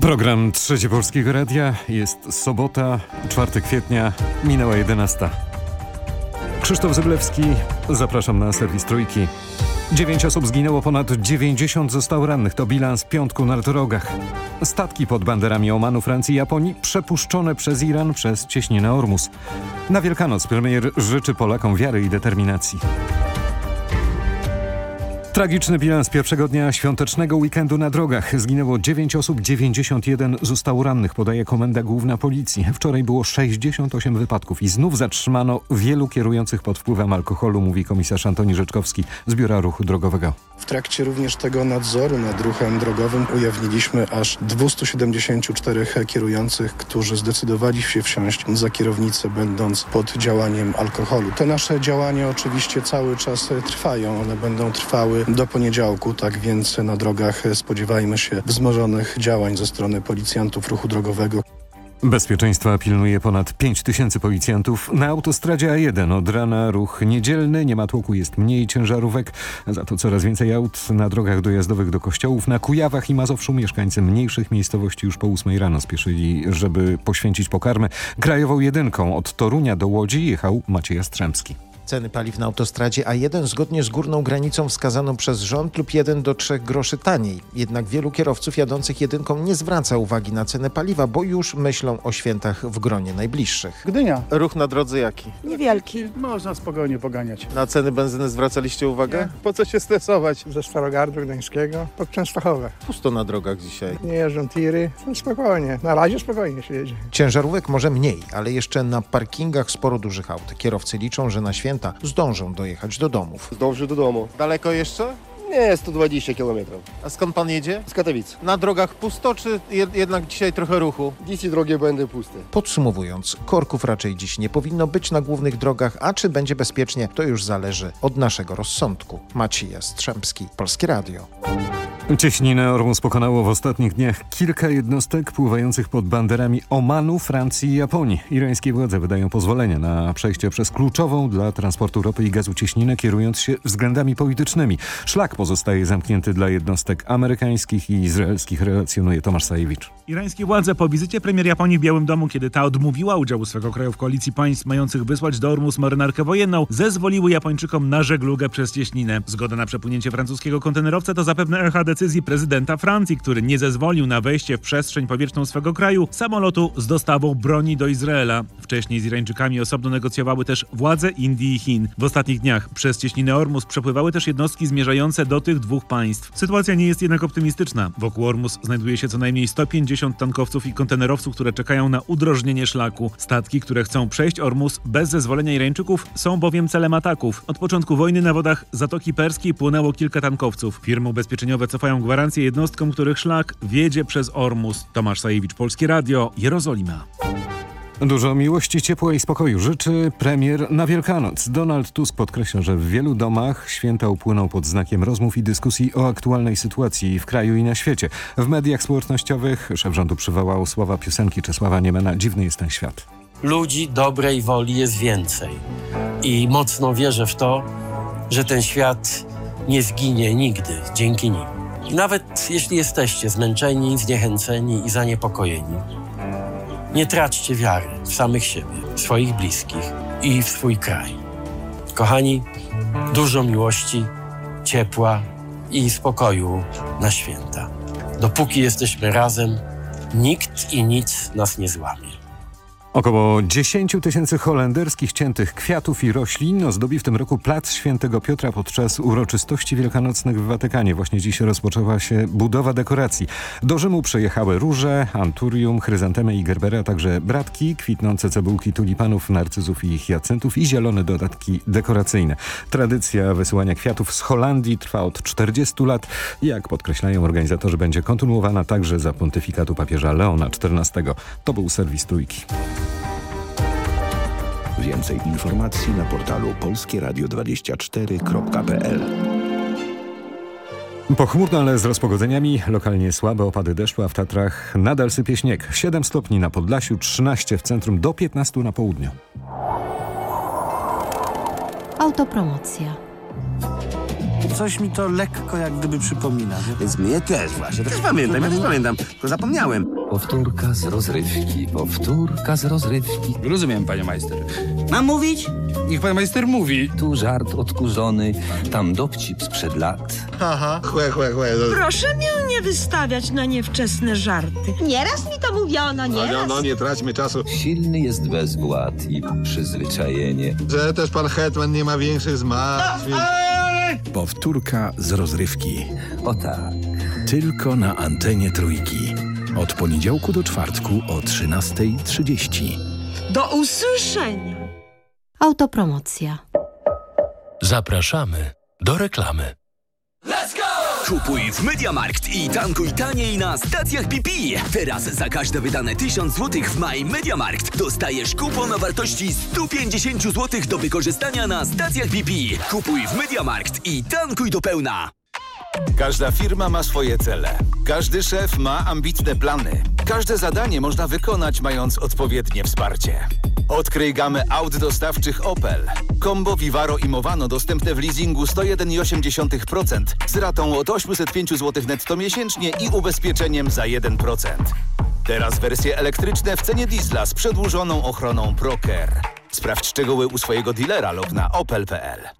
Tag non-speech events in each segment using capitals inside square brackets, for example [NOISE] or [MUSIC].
Program Trzeci Polskiego Radia jest sobota, 4 kwietnia, minęła 11. Krzysztof Zyblewski, zapraszam na serwis Trójki. Dziewięć osób zginęło, ponad 90 zostało rannych. To bilans piątku na drogach. Statki pod banderami Omanu, Francji i Japonii przepuszczone przez Iran przez cieśninę Ormus. Na Wielkanoc premier życzy Polakom wiary i determinacji. Tragiczny bilans pierwszego dnia świątecznego weekendu na drogach. Zginęło 9 osób, 91 zostało rannych, podaje Komenda Główna Policji. Wczoraj było 68 wypadków i znów zatrzymano wielu kierujących pod wpływem alkoholu, mówi komisarz Antoni Rzeczkowski z Biura Ruchu Drogowego. W trakcie również tego nadzoru nad ruchem drogowym ujawniliśmy aż 274 kierujących, którzy zdecydowali się wsiąść za kierownicę, będąc pod działaniem alkoholu. Te nasze działania oczywiście cały czas trwają, one będą trwały do poniedziałku, tak więc na drogach spodziewajmy się wzmożonych działań ze strony policjantów ruchu drogowego. Bezpieczeństwa pilnuje ponad 5 tysięcy policjantów. Na autostradzie A1 od rana ruch niedzielny, nie ma tłoku, jest mniej ciężarówek, za to coraz więcej aut na drogach dojazdowych do kościołów. Na Kujawach i Mazowszu mieszkańcy mniejszych miejscowości już po 8 rano spieszyli, żeby poświęcić pokarmę. Krajową jedynką od Torunia do Łodzi jechał Maciej Jastrzębski. Ceny paliw na autostradzie A1 zgodnie z górną granicą wskazaną przez rząd lub 1 do 3 groszy taniej. Jednak wielu kierowców jadących jedynką nie zwraca uwagi na cenę paliwa, bo już myślą o świętach w gronie najbliższych. Gdynia. Ruch na drodze jaki? Niewielki. Można spokojnie poganiać. Na ceny benzyny zwracaliście uwagę? Nie? Po co się stresować? Ze Starogardu Gdańskiego pod Częstochowę. Pusto na drogach dzisiaj. Nie jeżdżą tiry, spokojnie. Na razie spokojnie się jedzie. Ciężarówek może mniej, ale jeszcze na parkingach sporo dużych aut. Kierowcy liczą, że na święta zdążą dojechać do domów. Zdąży do domu. Daleko jeszcze? Nie, 120 km. A skąd pan jedzie? Z Katowic. Na drogach pusto, czy jed jednak dzisiaj trochę ruchu? Dzisiaj drogi będą puste. Podsumowując, korków raczej dziś nie powinno być na głównych drogach, a czy będzie bezpiecznie, to już zależy od naszego rozsądku. Maciej Jastrzębski, Polskie Radio. Cieśninę Ormus pokonało w ostatnich dniach kilka jednostek pływających pod banderami Omanu, Francji i Japonii. Irańskie władze wydają pozwolenie na przejście przez kluczową dla transportu ropy i gazu cieśninę, kierując się względami politycznymi. Szlak pozostaje zamknięty dla jednostek amerykańskich i izraelskich, relacjonuje Tomasz Sajewicz. Irańskie władze po wizycie premier Japonii w Białym Domu, kiedy ta odmówiła udziału swego kraju w koalicji państw mających wysłać do Ormus marynarkę wojenną, zezwoliły Japończykom na żeglugę przez cieśninę. Zgoda na przepłynięcie francuskiego kontenerowca to zapewne echa decyzji prezydenta Francji, który nie zezwolił na wejście w przestrzeń powietrzną swego kraju samolotu z dostawą broni do Izraela. Wcześniej z Irańczykami osobno negocjowały też władze Indii i Chin. W ostatnich dniach przez cieśninę Ormus przepływały też jednostki zmierzające do tych dwóch państw. Sytuacja nie jest jednak optymistyczna. Wokół Ormus znajduje się co najmniej 150 tankowców i kontenerowców, które czekają na udrożnienie szlaku. Statki, które chcą przejść Ormus bez zezwolenia Irańczyków są bowiem celem ataków. Od początku wojny na wodach Zatoki Perskiej płynęło kilka tankowców. Firmy ubezpieczeniowe cofają gwarancje jednostkom, których szlak wiedzie przez Ormus. Tomasz Sajewicz, Polskie Radio, Jerozolima. Dużo miłości, ciepła i spokoju życzy premier na Wielkanoc. Donald Tusk podkreśla, że w wielu domach święta upłyną pod znakiem rozmów i dyskusji o aktualnej sytuacji w kraju i na świecie. W mediach społecznościowych szef rządu przywołał słowa piosenki Czesława Niemena Dziwny jest ten świat. Ludzi dobrej woli jest więcej i mocno wierzę w to, że ten świat nie zginie nigdy dzięki nim. Nawet jeśli jesteście zmęczeni, zniechęceni i zaniepokojeni, nie traćcie wiary w samych siebie, w swoich bliskich i w swój kraj. Kochani, dużo miłości, ciepła i spokoju na święta. Dopóki jesteśmy razem, nikt i nic nas nie złamie. Około 10 tysięcy holenderskich ciętych kwiatów i roślin ozdobi w tym roku plac Świętego Piotra podczas uroczystości wielkanocnych w Watykanie. Właśnie dziś rozpoczęła się budowa dekoracji. Do Rzymu przyjechały róże, anturium, chryzantemy i gerbera, a także bratki, kwitnące cebulki tulipanów, narcyzów i hiacyntów i zielone dodatki dekoracyjne. Tradycja wysyłania kwiatów z Holandii trwa od 40 lat. Jak podkreślają organizatorzy, będzie kontynuowana także za pontyfikatu papieża Leona XIV. To był serwis Trójki. Więcej informacji na portalu polskieradio24.pl Pochmurno, ale z rozpogodzeniami, lokalnie słabe opady deszczu, a w Tatrach nadal sypie śnieg. 7 stopni na Podlasiu, 13 w centrum, do 15 na południu. Autopromocja. Coś mi to lekko jak gdyby przypomina. Więc mnie też właśnie. Też pamiętam, ja też pamiętam, tylko zapomniałem. Powtórka z rozrywki, powtórka z rozrywki. Rozumiem, panie majster. Mam mówić? Niech pan majster mówi. Tu żart odkurzony, tam dowcip sprzed lat. Haha, chłe, chłe, chłe. Proszę mnie nie wystawiać na niewczesne żarty. Nieraz mi to mówiono, nieraz. No, nie traćmy czasu. Silny jest bezwład i przyzwyczajenie. Że też pan Hetman nie ma większych zmartwień. Powtórka z rozrywki. O tak. Tylko na antenie trójki. Od poniedziałku do czwartku o 13.30. Do usłyszenia. Autopromocja. Zapraszamy do reklamy. Kupuj w Mediamarkt i tankuj taniej na stacjach BP. Teraz za każde wydane 1000 zł w Maj Mediamarkt dostajesz kupon o wartości 150 zł do wykorzystania na stacjach BP. Kupuj w Mediamarkt i tankuj do pełna. Każda firma ma swoje cele. Każdy szef ma ambitne plany. Każde zadanie można wykonać, mając odpowiednie wsparcie. Odkryj gamę aut dostawczych Opel. Combo Vivaro i Movano dostępne w leasingu 101,8% z ratą od 805 zł netto miesięcznie i ubezpieczeniem za 1%. Teraz wersje elektryczne w cenie diesla z przedłużoną ochroną ProCare. Sprawdź szczegóły u swojego dealera lub na opel.pl.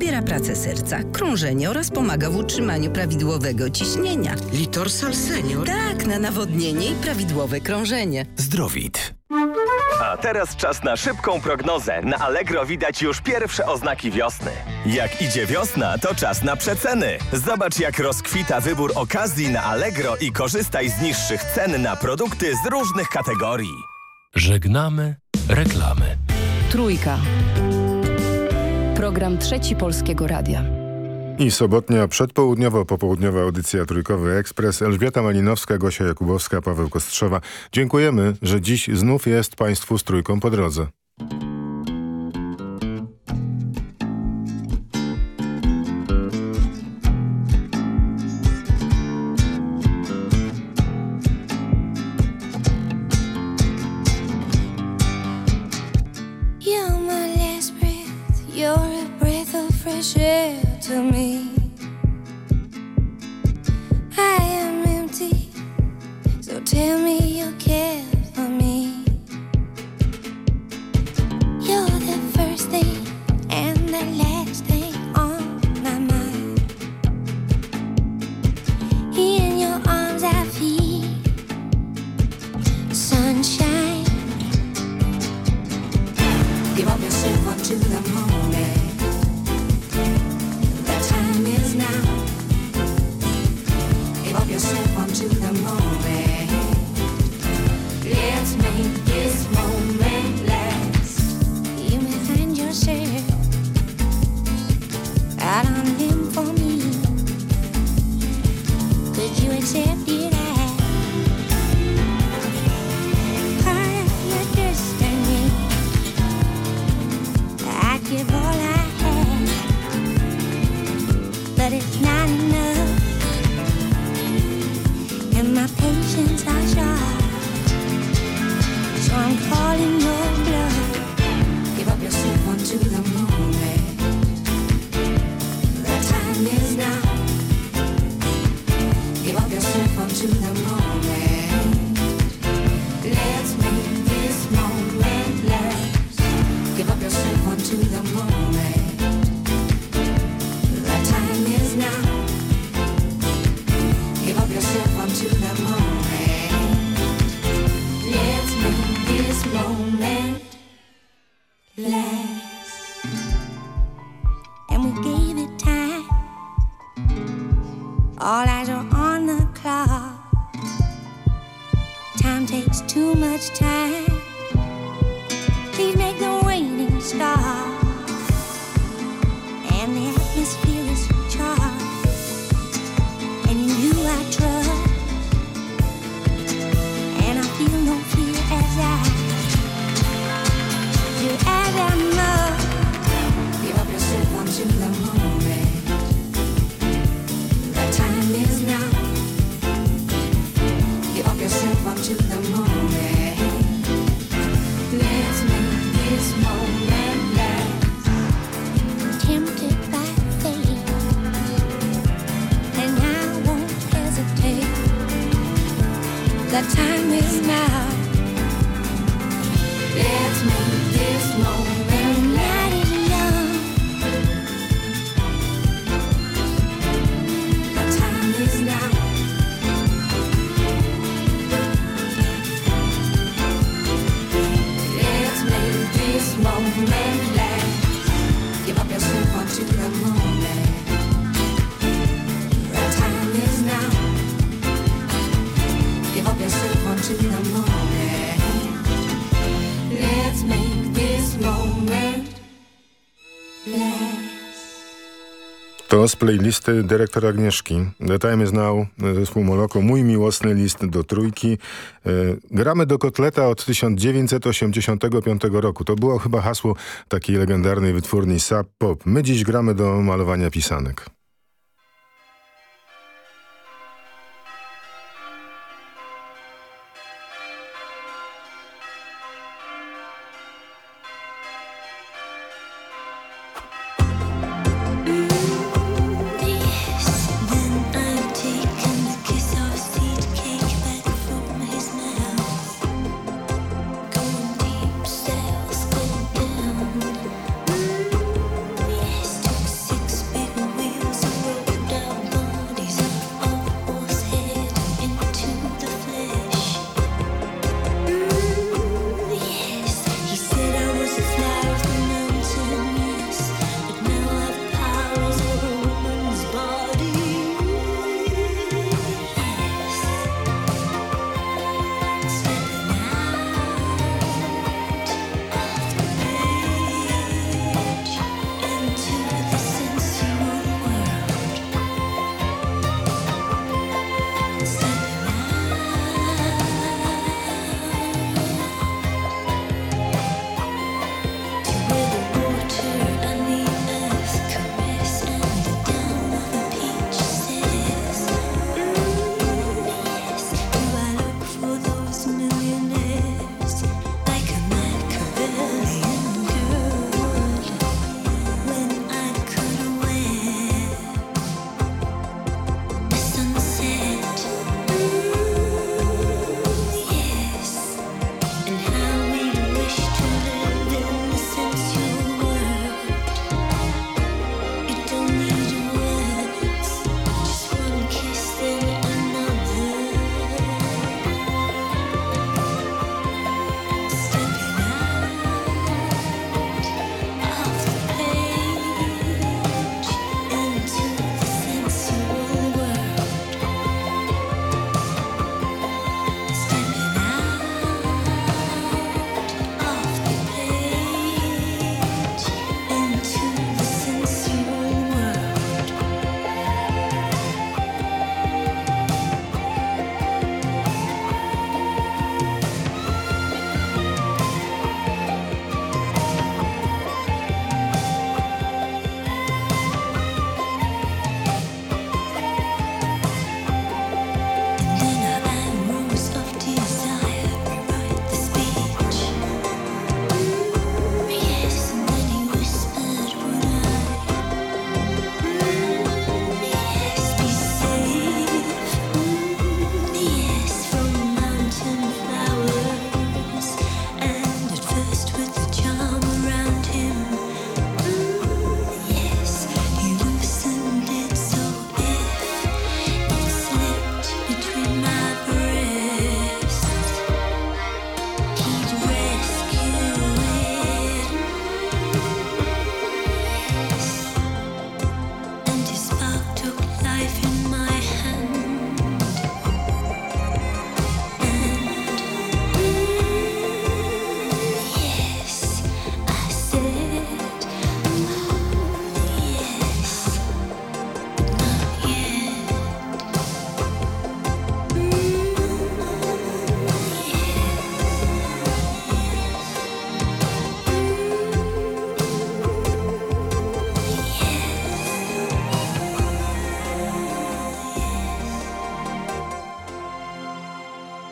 wspiera pracę serca, krążenie oraz pomaga w utrzymaniu prawidłowego ciśnienia. Litorsal Senior? Tak, na nawodnienie i prawidłowe krążenie. Zdrowit. A teraz czas na szybką prognozę. Na Allegro widać już pierwsze oznaki wiosny. Jak idzie wiosna, to czas na przeceny. Zobacz, jak rozkwita wybór okazji na Allegro i korzystaj z niższych cen na produkty z różnych kategorii. Żegnamy reklamy. Trójka. Program Trzeci Polskiego Radia. I sobotnia przedpołudniowo-popołudniowa audycja Trójkowy Ekspres. Elżbieta Malinowska, Gosia Jakubowska, Paweł Kostrzewa. Dziękujemy, że dziś znów jest Państwu z Trójką po drodze. 心。the time is now. Let's make this moment. playlisty dyrektor Agnieszki. The Time Is Now, e, zespół Moloko, mój miłosny list do trójki. E, gramy do kotleta od 1985 roku. To było chyba hasło takiej legendarnej wytwórni Sub Pop. My dziś gramy do malowania pisanek.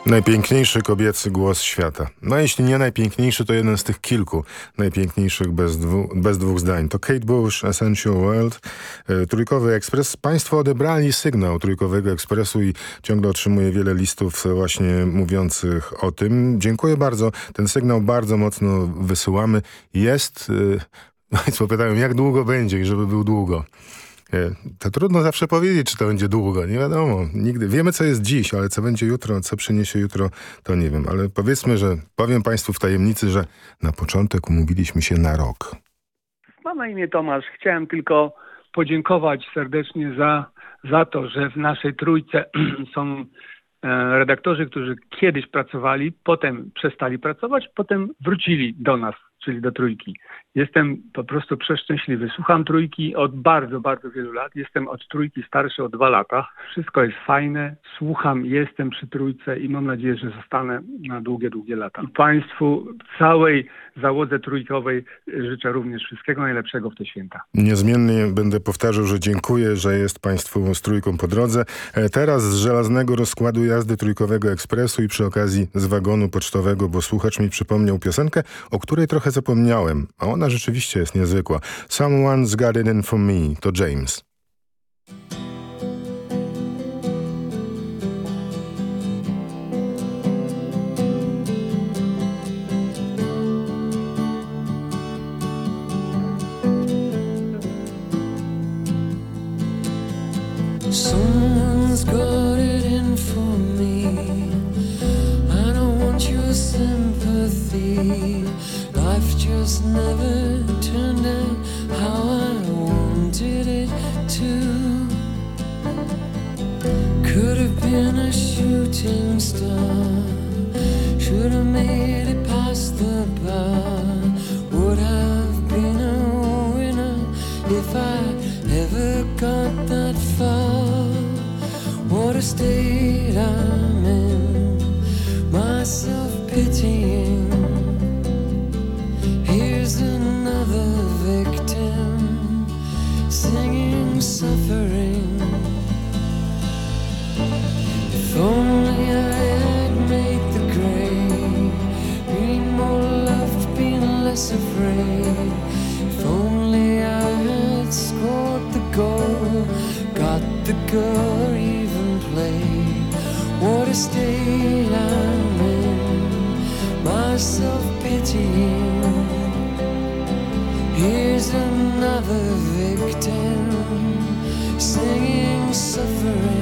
Najpiękniejszy kobiecy głos świata. No jeśli nie najpiękniejszy, to jeden z tych kilku najpiękniejszych bez, dwu, bez dwóch zdań. To Kate Bush, Essential World, e, Trójkowy Ekspres. Państwo odebrali sygnał Trójkowego Ekspresu i ciągle otrzymuję wiele listów właśnie mówiących o tym. Dziękuję bardzo. Ten sygnał bardzo mocno wysyłamy. Jest... E, [LAUGHS] Państwo pytają, jak długo będzie i żeby był długo. E, To trudno zawsze powiedzieć, czy to będzie długo. Nie wiadomo. Nigdy. Wiemy, co jest dziś, ale co będzie jutro, co przyniesie jutro, to nie wiem. Ale powiedzmy, że powiem Państwu w tajemnicy, że na początek umówiliśmy się na rok. Mam na imię Tomasz. Chciałem tylko podziękować serdecznie za, za to, że w naszej trójce [CLEARS THROAT] są e, redaktorzy, którzy kiedyś pracowali, potem przestali pracować, potem wrócili do nas, czyli do trójki. Jestem po prostu przeszczęśliwy. Słucham trójki od bardzo, bardzo wielu lat. Jestem od trójki starszy o dwa lata. Wszystko jest fajne. Słucham, jestem przy trójce i mam nadzieję, że zostanę na długie, długie lata. I Państwu, całej załodze trójkowej życzę również wszystkiego najlepszego w te święta. Niezmiennie będę powtarzał, że dziękuję, że jest Państwu z trójką po drodze. E, Teraz z żelaznego rozkładu jazdy Trójkowego Ekspresu i przy okazji z wagonu pocztowego, bo słuchacz mi przypomniał piosenkę, o której trochę zapomniałem, a ona rzeczywiście jest niezwykła. Someone's got it in for me, to James. A state I'm in, myself pitying. Here's another victim singing, suffering.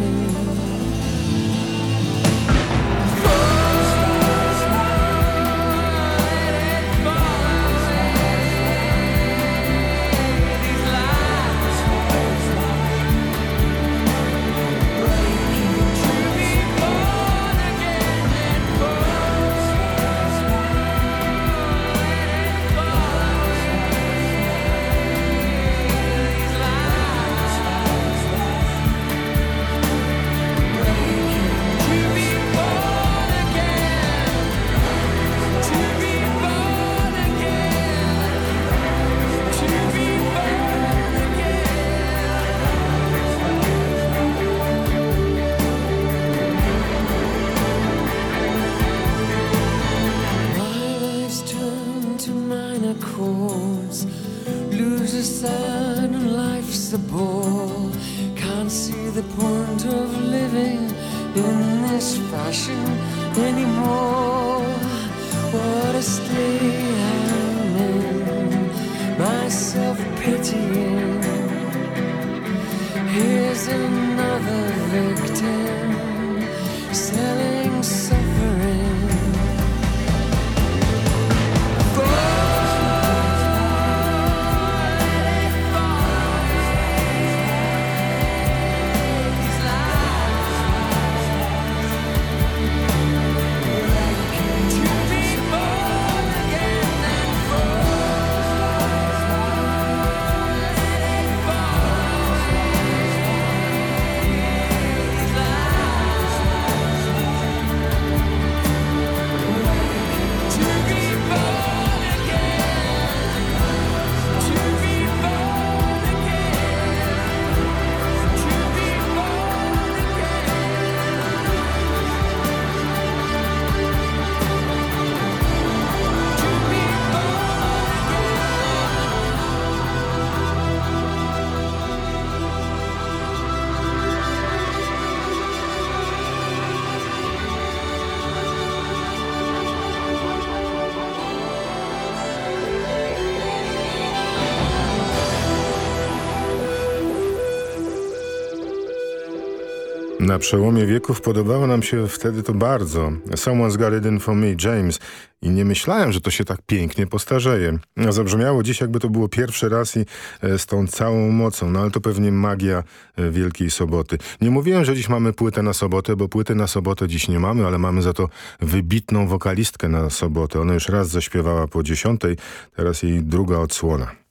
Na przełomie wieków podobało nam się wtedy to bardzo. Someone's Got It In For Me, James. I nie myślałem, że to się tak pięknie postarzeje. Zabrzmiało dziś, jakby to było pierwszy raz i e, z tą całą mocą. No ale to pewnie magia e, Wielkiej Soboty. Nie mówiłem, że dziś mamy płytę na sobotę, bo płyty na sobotę dziś nie mamy, ale mamy za to wybitną wokalistkę na sobotę. Ona już raz zaśpiewała po dziesiątej, teraz jej druga odsłona.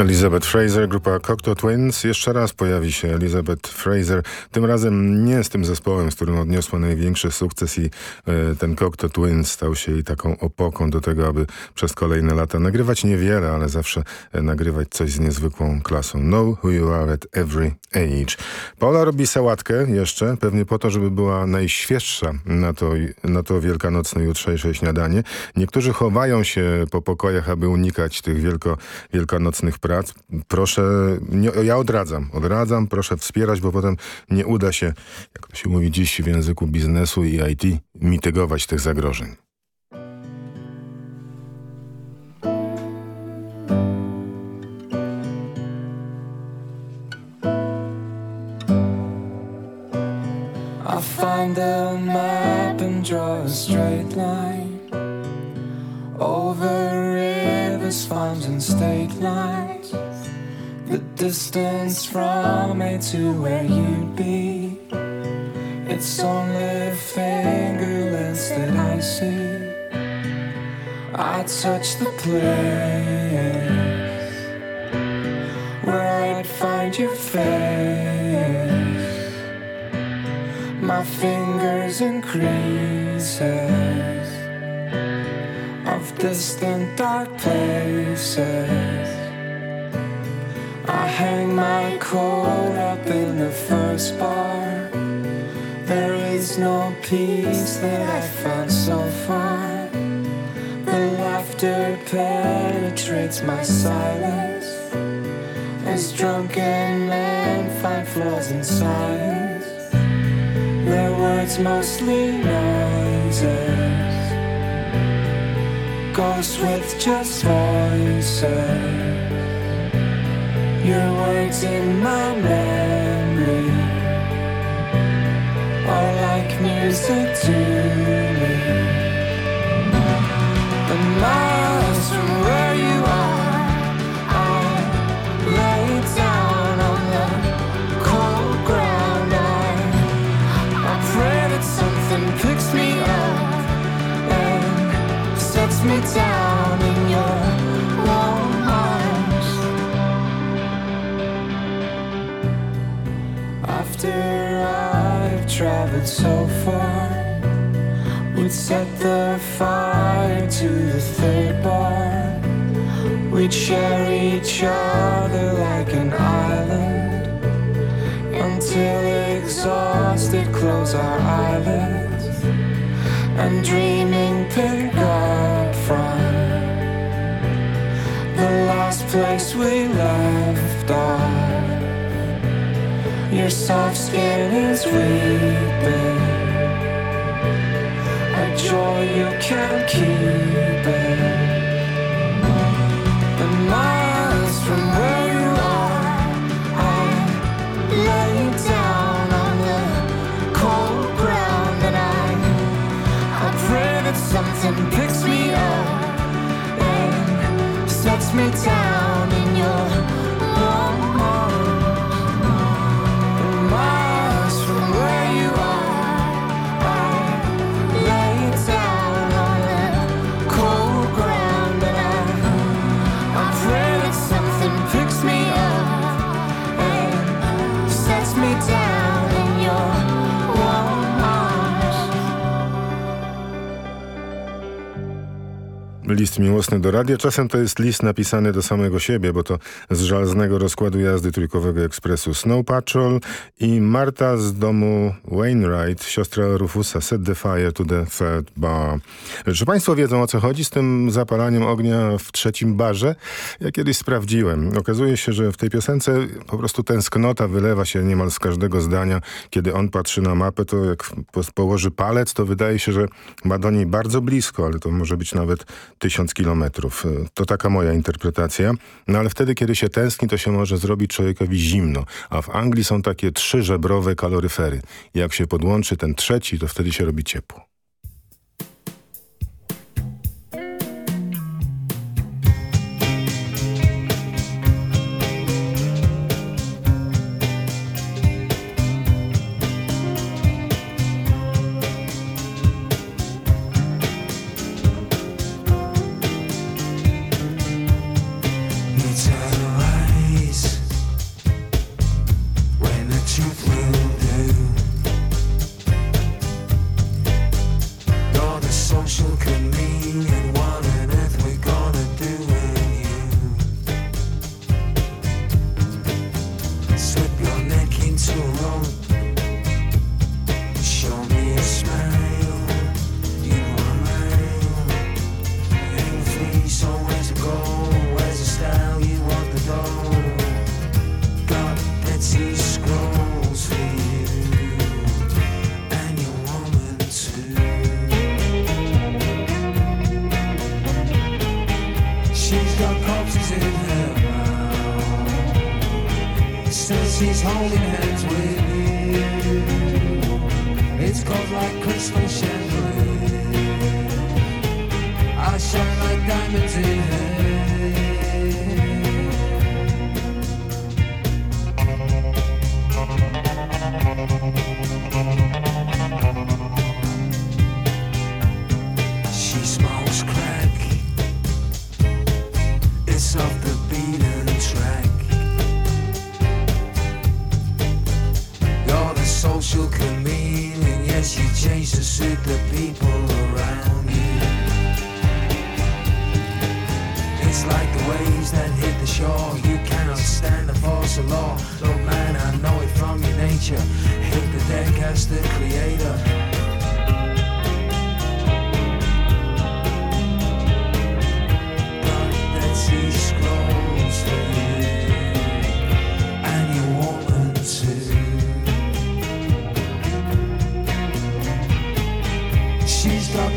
Elizabeth Fraser, grupa Cocteau Twins. Jeszcze raz pojawi się Elizabeth Fraser. Tym razem nie z tym zespołem, z którym odniosła największy sukces i e, ten Cocteau Twins stał się jej taką opoką do tego, aby przez kolejne lata nagrywać niewiele, ale zawsze e, nagrywać coś z niezwykłą klasą. Know who you are at every age. Paula robi sałatkę jeszcze, pewnie po to, żeby była najświeższa na to, na to wielkanocne jutrzejsze śniadanie. Niektórzy chowają się po pokojach, aby unikać tych wielko, wielkanocnych prac. Proszę, nie, ja odradzam, odradzam, proszę wspierać, bo potem nie uda się, jak to się mówi dziś w języku biznesu i IT, mitygować tych zagrożeń. Find the map and draw a straight line over farms, and state lines. The distance from me to where you'd be It's only fingerless that I see. I touch the place where I'd find your face. My fingers in creases distant dark places. I hang my coat up in the first bar. There is no peace that I found so far. The laughter penetrates my silence. As drunken men find flaws in science. Their words mostly noises. Ghosts with just voices. Your words in my memory are like music to me. The miles exhausted, close our eyelids. And dreaming last place we left off. Your soft skin is weeping. A joy you can't keep it. List miłosny do radia. Czasem to jest list napisany do samego siebie, bo to z żelaznego rozkładu jazdy trójkowego ekspresu Snow Patrol i Marta z domu Wainwright, siostra Rufusa, set the fire to the third bar. Czy państwo wiedzą o co chodzi z tym zapalaniem ognia w trzecim barze? Ja kiedyś sprawdziłem. Okazuje się, że w tej piosence po prostu tęsknota wylewa się niemal z każdego zdania. Kiedy on patrzy na mapę, to jak po- położy palec, to wydaje się, że ma do niej bardzo blisko, ale to może być nawet tysiąc kilometrów. Y, To taka moja interpretacja. No ale wtedy, kiedy się tęskni, to się może zrobić człowiekowi zimno. A w Anglii są takie trzy żebrowe kaloryfery. Jak się podłączy ten trzeci, to wtedy się robi ciepło. all. Look, man, I know it from your nature. Hit the deck as the creator.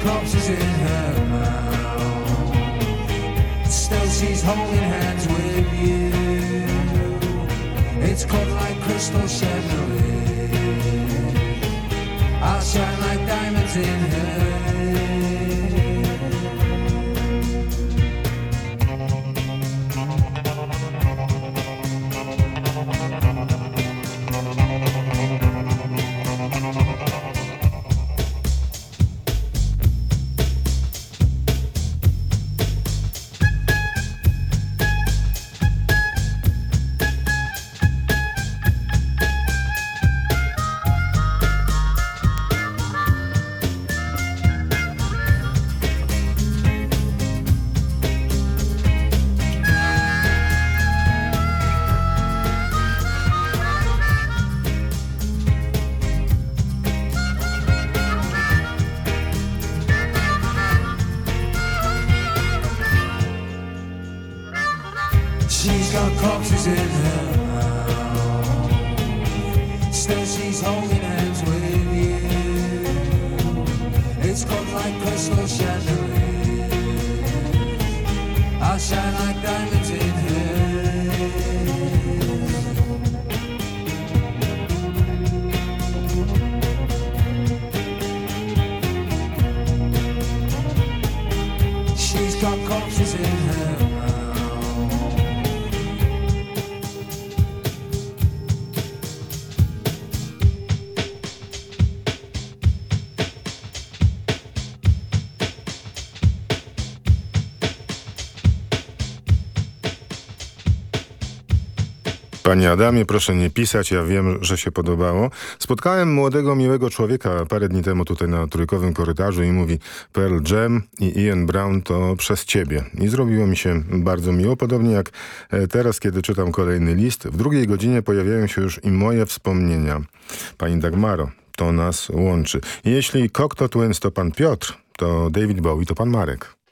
corpses in her mouth. Still, she's holding hands with you. It's caught like crystal chandelier. I'll shine like diamonds in Got corpses in her Panie Adamie, proszę nie pisać, ja wiem, że się podobało. Spotkałem młodego, miłego człowieka parę dni temu tutaj na trójkowym korytarzu i mówi Pearl Jam i Ian Brown to przez ciebie. I zrobiło mi się bardzo miło, podobnie jak e, teraz, kiedy czytam kolejny list. W drugiej godzinie pojawiają się już i moje wspomnienia. Pani Dagmaro, to nas łączy. Jeśli Cocteau Twins to pan Piotr, to David Bowie to pan Marek.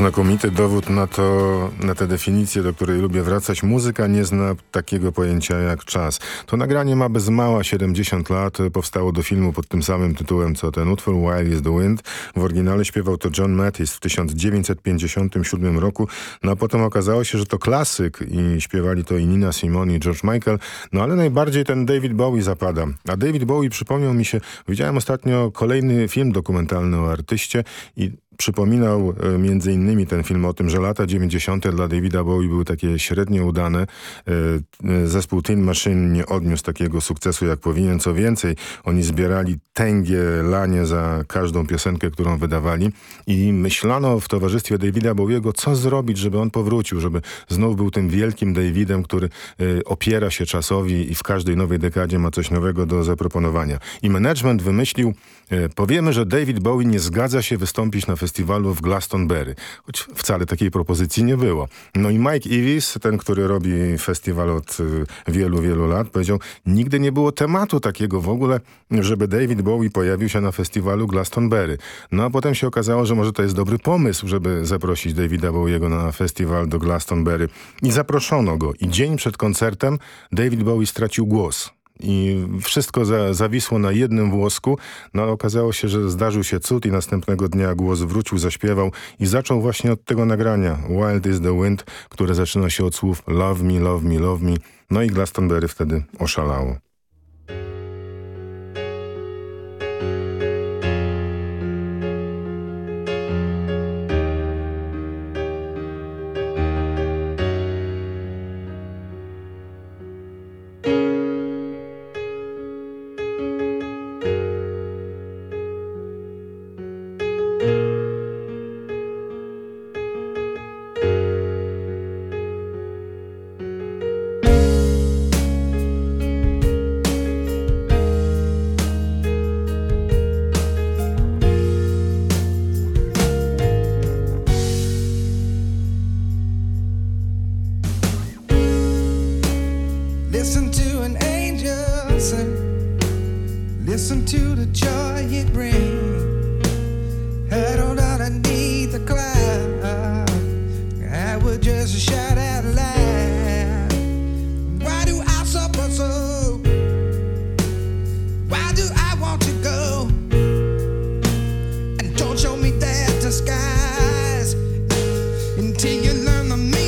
Znakomity dowód na to, na tę definicję, do której lubię wracać. Muzyka nie zna takiego pojęcia jak czas. To nagranie ma bez mała 70 lat. Powstało do filmu pod tym samym tytułem, co ten utwór Wild is the Wind. W oryginale śpiewał to John Mathis w 1957 roku. No a potem okazało się, że to klasyk i śpiewali to i Nina Simone i George Michael. No ale najbardziej ten David Bowie zapada. A David Bowie przypomniał mi się, widziałem ostatnio kolejny film dokumentalny o artyście i przypominał e, między innymi ten film o tym, że lata 90. dla Davida Bowie były takie średnio udane. E, e, Zespół Tin Machine nie odniósł takiego sukcesu jak powinien. Co więcej, oni zbierali tęgie lanie za każdą piosenkę, którą wydawali i myślano w towarzystwie Davida Bowiego, co zrobić, żeby on powrócił, żeby znów był tym wielkim Davidem, który opiera się czasowi i w każdej nowej dekadzie ma coś nowego do zaproponowania. I management wymyślił, powiemy, że David Bowie nie zgadza się wystąpić na festiwalu w Glastonbury, choć wcale takiej propozycji nie było. No i Mike Evis, ten, który robi festiwal od e, wielu, wielu lat, powiedział, nigdy nie było tematu takiego w ogóle, żeby David Bowie pojawił się na festiwalu Glastonbury. No a potem się okazało, że może to jest dobry pomysł, żeby zaprosić Davida Bowiego na festiwal do Glastonbury. I zaproszono go. I dzień przed koncertem David Bowie stracił głos. I wszystko za, zawisło na jednym włosku. No ale okazało się, że zdarzył się cud i następnego dnia głos wrócił, zaśpiewał i zaczął właśnie od tego nagrania Wild is the Wind, które zaczyna się od słów Love me, love me, love me. No i Glastonbury wtedy oszalało. until you learn the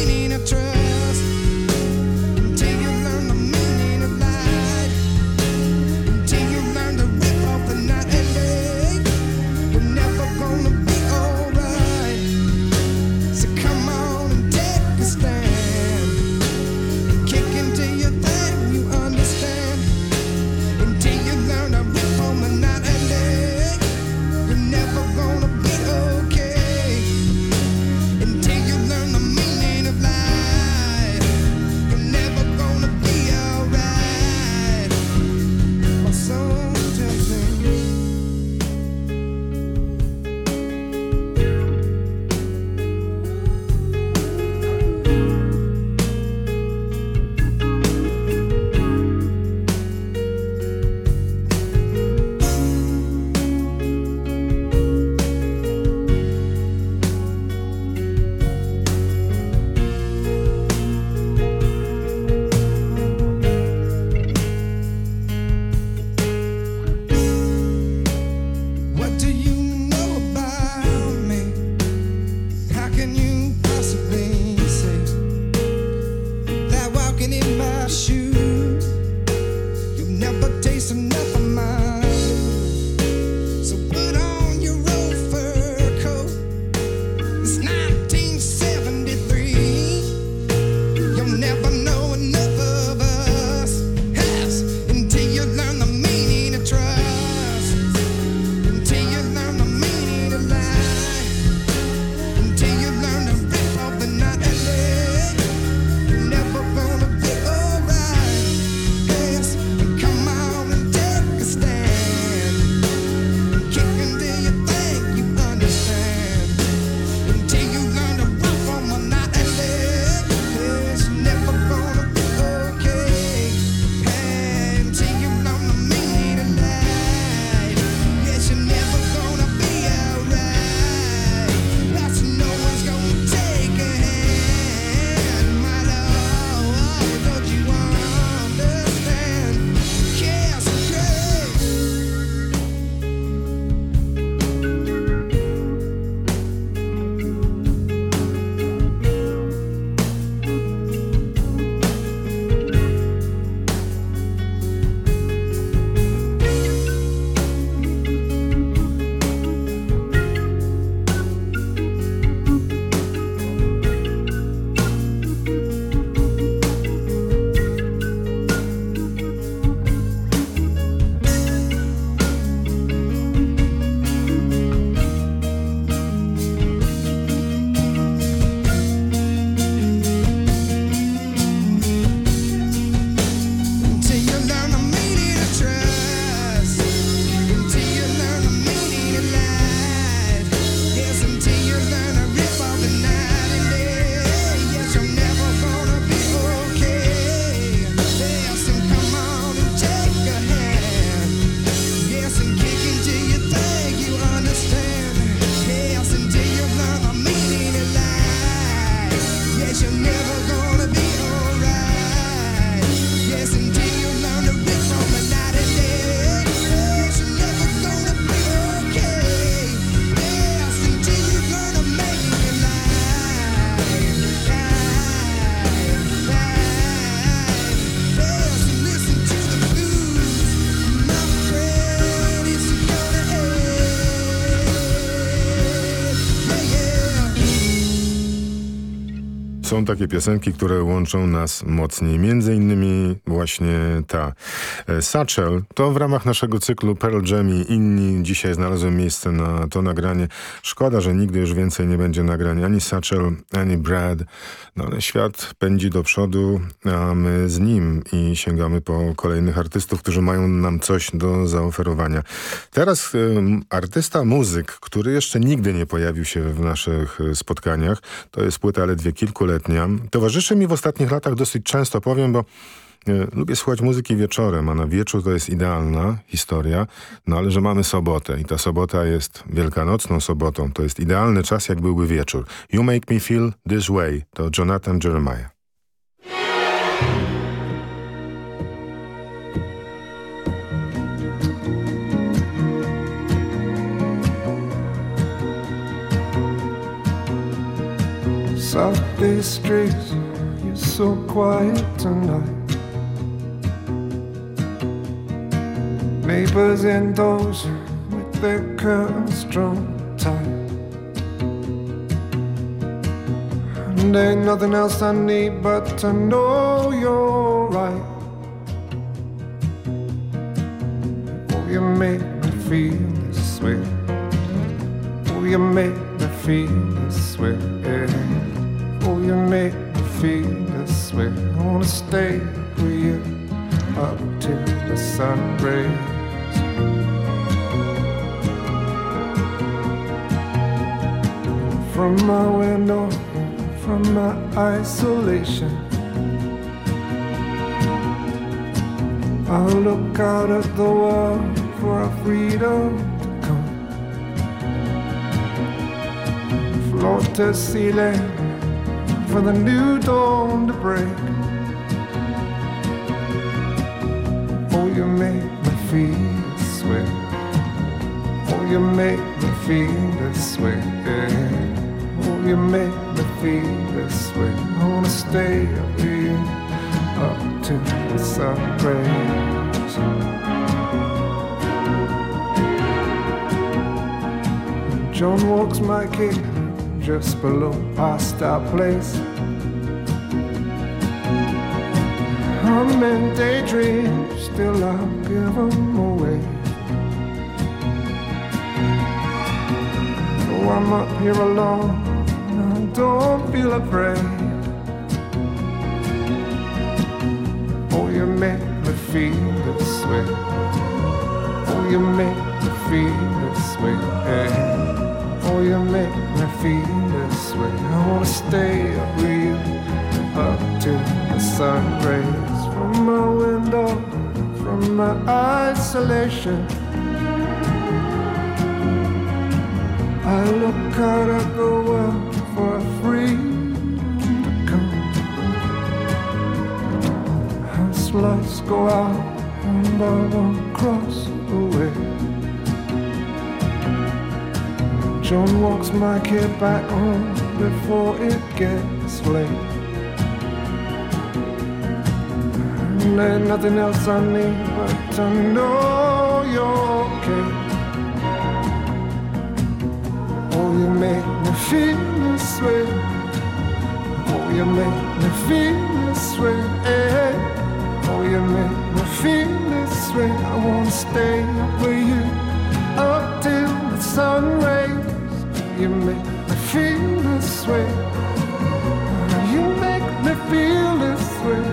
są takie piosenki, które łączą nas mocniej. Między innymi właśnie ta. E, Satchel to w ramach naszego cyklu Pearl Jam i inni. Dzisiaj znalazłem miejsce na to nagranie. Szkoda, że nigdy już więcej nie będzie nagrań ani Satchel, ani Brad. No ale świat pędzi do przodu, a my z nim i sięgamy po kolejnych artystów, którzy mają nam coś do zaoferowania. Teraz e, artysta, muzyk, który jeszcze nigdy nie pojawił się w naszych e, spotkaniach. To jest płyta ledwie kilkuletnia kwietnia. Towarzyszy mi w ostatnich latach dosyć często, powiem, bo e, Lubię słuchać muzyki wieczorem, a na wieczór to jest idealna historia, no ale że mamy sobotę i ta sobota jest wielkanocną sobotą, to jest idealny czas, jak byłby wieczór. You Make Me Feel This Way to Jonathan Jeremiah. South streets, you're so quiet tonight. Neighbors indoors with their curtains drawn tight. And ain't nothing else I need but to know you're right. Oh, you make me feel this way. Oh, you make me feel this way. Oh, you make me feel this way. I wanna stay with you up till the sun breaks. From my window, from my isolation, I'll look out at the world for our freedom to come. Floor to ceiling for the new dawn to break. Oh, you make me feel way. Oh, you make me feel this way. Oh, you make me feel this way. I wanna stay up here up to the sun rays. John walks my gate just below past our place. I'm in daydream, still I'll give 'em away. So I'm up here alone, I don't feel afraid. Oh, you make me feel this way. Oh, you make me feel this way. Eh? Oh, you make me feel this way. I wanna stay up you up to the sun rays from my window, from my isolation. I look out at the world for freedom to come. As lights go out one by one across John walks my kid back home before it gets late. And there's nothing else I need but to know you're okay. Oh, you make me feel this way. Oh, you make me feel this way. eh. Oh, you make me feel this way. I wanna stay with you up till the sun rays. You make me feel this way. You make me feel this way.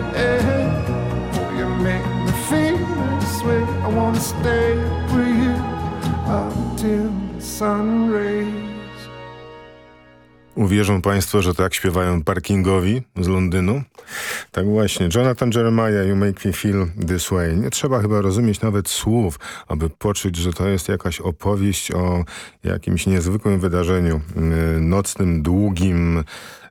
you make me feel this way. I wanna stay with you until the sun rays. Uwierzą Państwo, że tak śpiewają parkingowi z Londynu? Tak właśnie. Jonathan Jeremiah, You Make Me Feel This Way. Nie trzeba chyba rozumieć nawet słów, aby poczuć, że to jest jakaś opowieść o jakimś niezwykłym wydarzeniu. Yy, Nocnym, długim,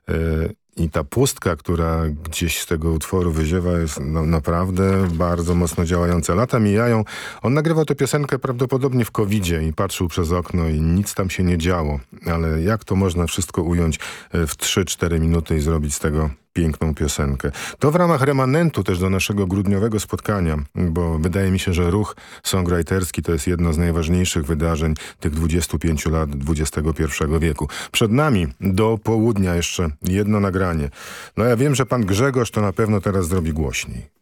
yy, i ta pustka, która gdzieś z tego utworu wyziewa jest no, naprawdę bardzo mocno działająca. Lata mijają. On nagrywał tę piosenkę prawdopodobnie w covidzie i patrzył przez okno i nic tam się nie działo. Ale jak to można wszystko ująć e, w 3-4 minuty i zrobić z tego piękną piosenkę. To w ramach remanentu też do naszego grudniowego spotkania, bo wydaje mi się, że ruch songwriterski to jest jedno z najważniejszych wydarzeń tych 25 lat XXI wieku. Przed nami do południa jeszcze jedno nagranie. No ja wiem, że pan Grzegorz to na pewno teraz zrobi głośniej.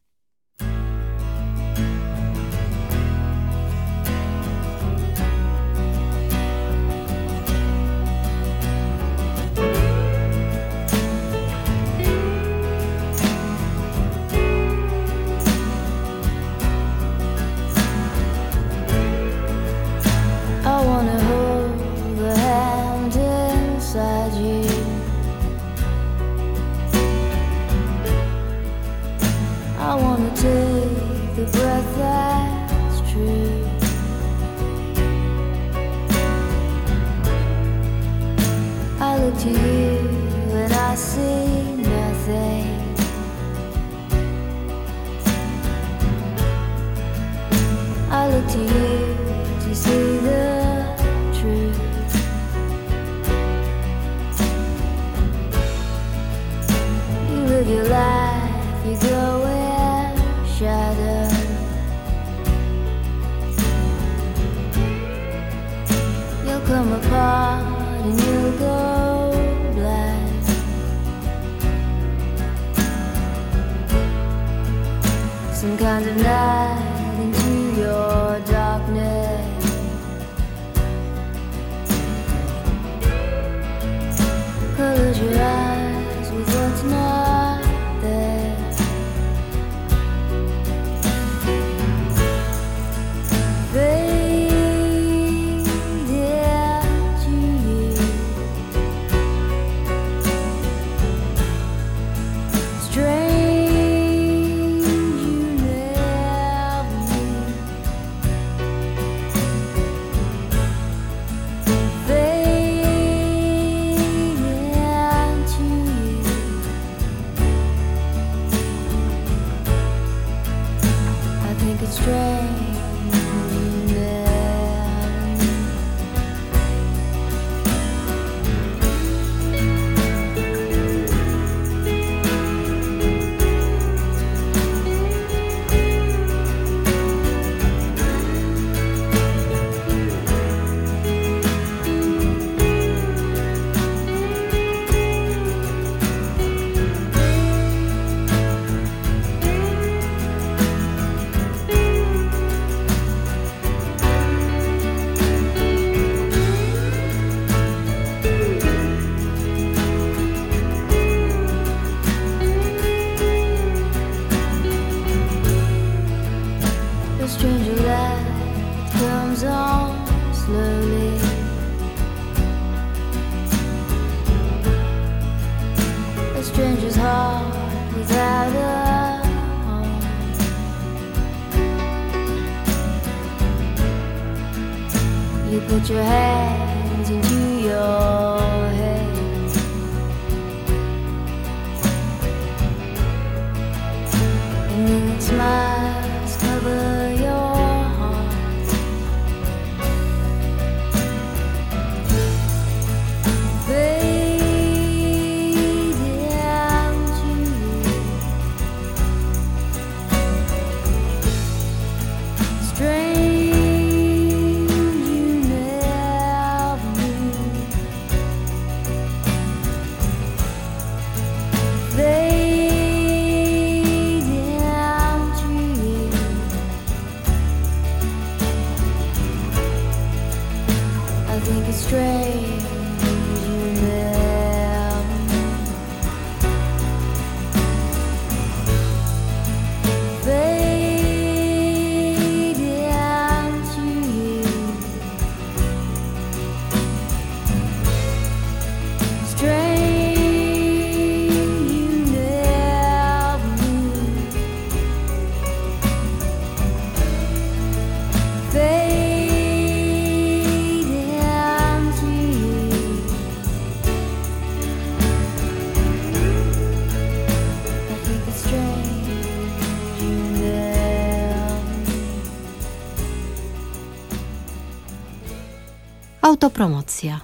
Autopromocja.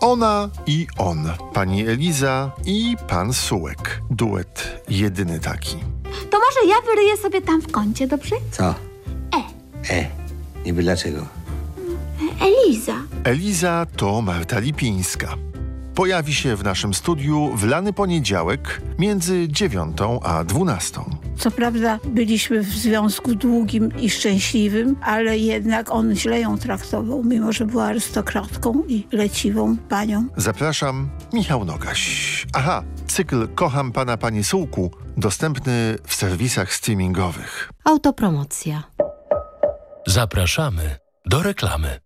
Ona i on, pani Eliza i pan Sułek. Duet jedyny taki. To może ja wyryję sobie tam w kącie, dobrze? Co? E. Niby dlaczego? Eliza. Eliza to Marta Lipińska. Pojawi się w naszym studiu w lany poniedziałek między dziewiątą a dwunastą. Co prawda byliśmy w związku długim i szczęśliwym, ale jednak on źle ją traktował, mimo że była arystokratką i leciwą panią. Zapraszam, Michał Nogaś. Aha, cykl Kocham Pana Panie Sułku dostępny w serwisach streamingowych. Autopromocja. Zapraszamy do reklamy.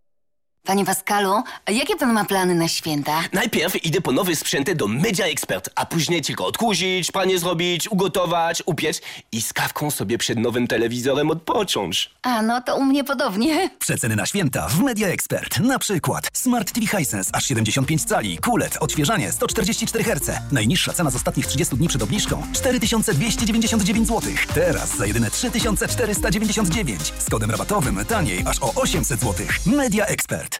Panie Pascalu, jakie pan ma plany na święta? Najpierw idę po nowy sprzęty do Media Expert, a później tylko odkurzyć, pranie zrobić, ugotować, upiec i z kawką sobie przed nowym telewizorem odpocząć. A, no to u mnie podobnie. Przeceny na święta w Media Expert. Na przykład Smart TV Hisense aż 75 cali, QLED, odświeżanie 144 Hz. Najniższa cena z ostatnich 30 dni przed obniżką 4299 zł. Teraz za jedyne 3499. Z kodem rabatowym taniej aż o 800 zł. Media Expert.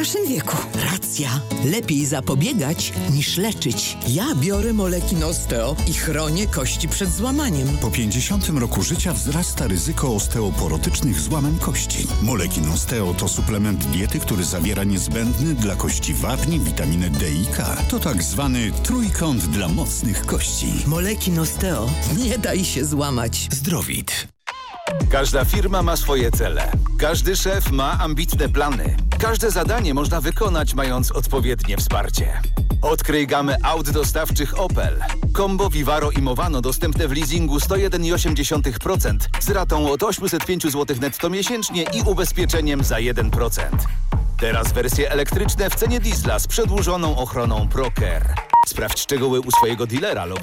naszym wieku. Racja. Lepiej zapobiegać niż leczyć. Ja biorę Molekin Osteo i chronię kości przed złamaniem. Po 50 roku życia wzrasta ryzyko osteoporotycznych złamań kości. Molekin Osteo to suplement diety, który zawiera niezbędny dla kości wapni, witaminę D i K. To tak zwany trójkąt dla mocnych kości. Molekin Osteo. Nie daj się złamać. Zdrowit. Każda firma ma swoje cele. Każdy szef ma ambitne plany. Każde zadanie można wykonać, mając odpowiednie wsparcie. Odkryj gamę aut dostawczych Opel. Combo Vivaro i Movano dostępne w leasingu 101,8% z ratą od 805 zł netto miesięcznie i ubezpieczeniem za 1%. Teraz wersje elektryczne w cenie diesla z przedłużoną ochroną ProCare. Sprawdź szczegóły u swojego dealera lub